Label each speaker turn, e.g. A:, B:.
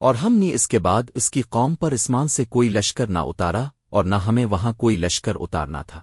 A: اور ہم نے اس کے بعد اس کی قوم پر اسمان سے کوئی لشکر نہ اتارا اور نہ ہمیں وہاں کوئی لشکر اتارنا تھا۔